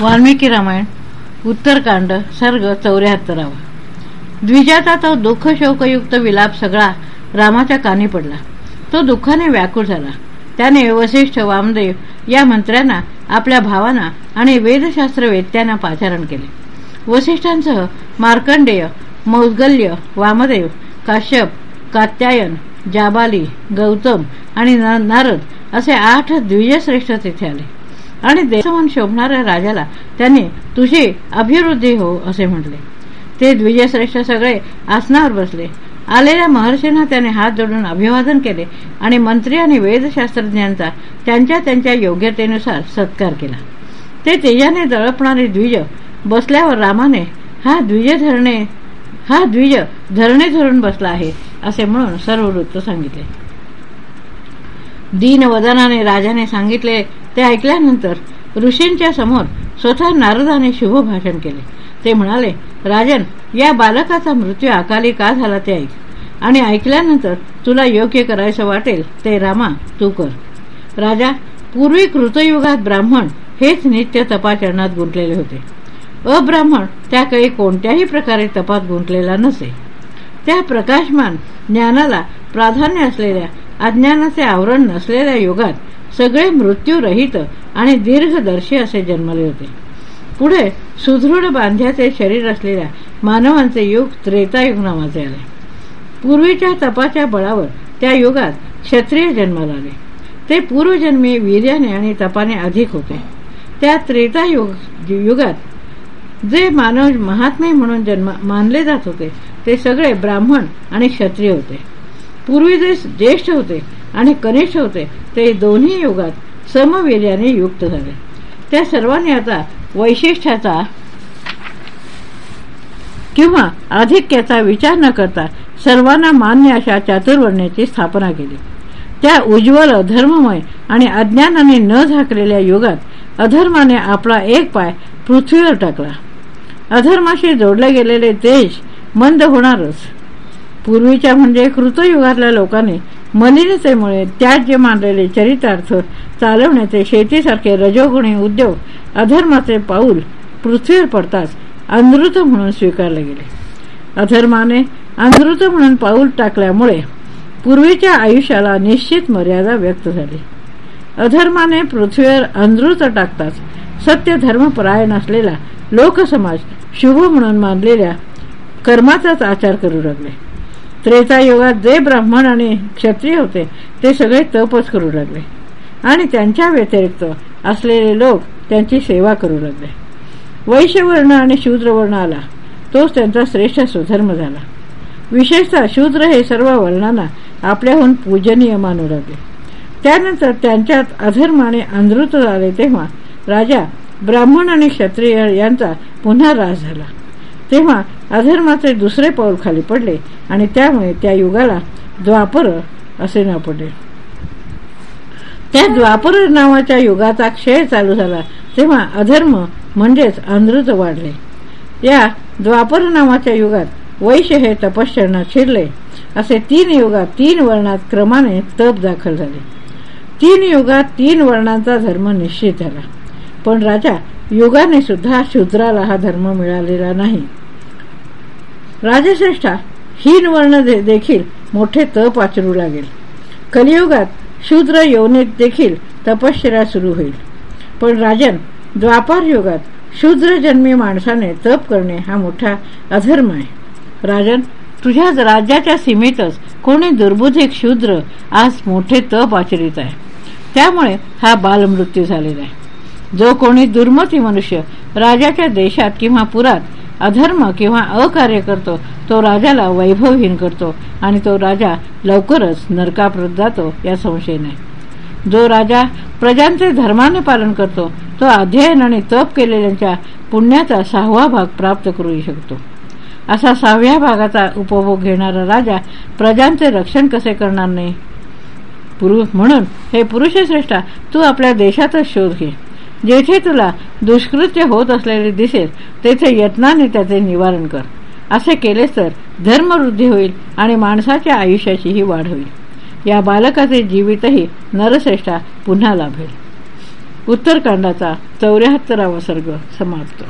वाल्मिकी रामायण उत्तरकांड सर्ग चौऱ्याहत्तरावा. द्विजाचा तो दुःख शोकयुक्त विलाप सगळा रामाच्या कानी पडला. तो दुःखाने व्याकुळ झाला. त्याने वसिष्ठ वामदेव या मंत्र्यांना आपल्या भावांना आणि वेदशास्त्र वेत्यांना पाचारण केले. वसिष्ठांसह मार्कंडेय मौद्गल्य वामदेव काश्यप कात्यायन जाबाली गौतम आणि नारद असे आठ द्विजश्रेष्ठ तिथे आले. आणि देशमान शोभणाऱ्या राजाला त्यांनी तुझी अभिवृद्धी हो असे म्हटले. ते द्विजयश्रेष्ठ सगळे आसनावर बसले. आलेल्या महर्षींना त्याने हात जोडून अभिवादन केले आणि मंत्री आणि वेदशास्त्रज्ञांचा त्यांच्या त्यांच्या योग्यतेनुसार सत्कार केला. ते तेजाने दळपणारे द्विज बसल्यावर रामाने हा द्विज धरणे हा द्विज धरणे धरून बसला आहे असे म्हणून सर्व वृत्त सांगितले. दीनवदनाने राजाने सांगितले ते ऐकल्यानंतर ऋषींच्या समोर स्वतः नारदाने शुभ भाषण केले. ते म्हणाले राजन या बालकाचा मृत्यू अकाली का झाला ते ऐक. आणि ऐकल्यानंतर तुला योग्य करायचं वाटेल ते रामा तू कर. राजा पूर्वी कृतयुगात ब्राह्मण हेच नित्य तपाचरणात गुंतलेले होते. अब्राह्मण त्याकडे कोणत्याही प्रकारे तपात गुंतलेला नसे. त्या प्रकाशमान ज्ञानाला प्राधान्य असलेल्या अज्ञानाचे आवरण नसलेल्या युगात सगळे मृत्यूरहित आणि दीर्घदर्शी असे जन्मले होते. पुढे सुदृढ बांध्याचे शरीर असलेल्या मानवांचे युग त्रेतायुग नावाचे आले. पूर्वीच्या तपाच्या बळावर त्या युगात क्षत्रिय जन्माला आले ते पूर्वजन्मी वीर्याने आणि तपाने अधिक होते. त्या त्रेतायुग युगात जे मानव महात्मे म्हणून जन्म मानले जात होते ते सगळे ब्राह्मण आणि क्षत्रिय होते. पूर्वी जे ज्येष्ठ होते आणि कनिष्ठ होते ते दोन्ही युगात समवीर्याने युक्त झाले. त्या सर्वांनी आता वैशिष्ट्याचा किंवा आधिक्याचा विचार न करता सर्वांना मान्य अशा चातुर्वर्ण्याची स्थापना केली. त्या उज्ज्वल धर्ममय आणि अज्ञानाने न झाकलेल्या युगात अधर्माने आपला एक पाय पृथ्वीवर टाकला. अधर्माशी जोडले गेलेले तेज मंद होणारच. पूर्वीच्या म्हणजे कृतयुगातल्या लोकांनी मलिनतेमुळे त्याज्य मानलेले चरितार्थ चालवण्याचे शेतीसारखे रजोगुणी उद्योग अधर्माचे पाऊल पृथ्वीवर पडताच अंधृत म्हणून स्वीकारले गेले. अधर्माने अंधृत म्हणून पाऊल टाकल्यामुळे पूर्वीच्या आयुष्याला निश्चित मर्यादा व्यक्त झाली. अधर्माने पृथ्वीवर अंधृत टाकताच सत्य धर्मपरायण असलेला लोकसमाज शुभ म्हणून मानलेल्या कर्माचाच आचार करू लागले. त्रेतायुगात जे ब्राह्मण आणि क्षत्रिय होते ते सगळे तपच करू लागले. आणि त्यांच्या व्यतिरिक्त असलेले लोक त्यांची सेवा करू लागले. वैश्यवर्ण आणि शूद्रवर्ण आला. तोच त्यांचा श्रेष्ठ सुधर्म झाला. विशेषतः शूद्र हे सर्व वर्णांना आपल्याहून पूजनीय मानू लागले. त्यानंतर त्यांच्यात अधर्माने अंधृत झाले तेव्हा राजा ब्राह्मण आणि क्षत्रिय यांचा पुन्हा राज झाला. तेव्हा अधर्माचे दुसरे पाऊल खाली पडले आणि त्यामुळे त्या युगाला द्वापर असे नाव पडले. त्या द्वापर नावाच्या युगाचा क्षय चालू झाला तेव्हा अधर्म म्हणजेच अंधृत वाढले. या द्वापर नावाच्या युगात वैश्य हे तपश्चरणा शिरले. असे तीन युगात तीन वर्णात क्रमाने तप दाखल झाले. तीन युगात तीन वर्णांचा धर्म निश्चित झाला. पण राजा युगाने सुद्धा शूद्राला हा धर्म मिळालेला नाही. राजश्रेष्ठा हीन वर्ण दे देखील मोठे तप आचरू लागेल. कलियुगात शूद्र योनीत देखील तपश्चर्या सुरू होईल. पण राजन द्वापार युगात शूद्र जन्मी माणसाने तप करणे हा मोठा अधर्म आहे. राजन तुझ्या राज्याच्या सीमेतच कोणी दुर्बुधिक शूद्र आज मोठे तप आचरित आहे. त्यामुळे हा बालमृत्यू झालेला आहे. जो कोणी दुर्मती मनुष्य राजाच्या देशात किंवा पुरात अधर्म किंवा अकार्य करतो तो राजाला वैभवहीन करतो आणि तो राजा लवकरच नरकाप्रत जातो या संशय नाही जो राजा प्रजांचे धर्माने पालन करतो तो अध्ययन आणि तप केलेल्यांच्या पुण्याचा सहावा भाग प्राप्त करू शकतो. असा सहाव्या भागाचा उपभोग घेणारा राजा प्रजांचे रक्षण कसे करणार नाही? म्हणून हे पुरुषश्रेष्ठा तू आपल्या देशातच शोध घे. जेथे तुला दुष्कृत्य होत असलेले दिसेल तेथे यत्नाने त्याचे निवारण कर. असे केलेस तर धर्मवृद्धी होईल आणि माणसाच्या आयुष्याचीही वाढ होईल. या बालकाचे जीवितही नरश्रेष्ठा पुन्हा लाभेल. उत्तरकांडाचा चौऱ्याहत्तरावा सर्ग समाप्त.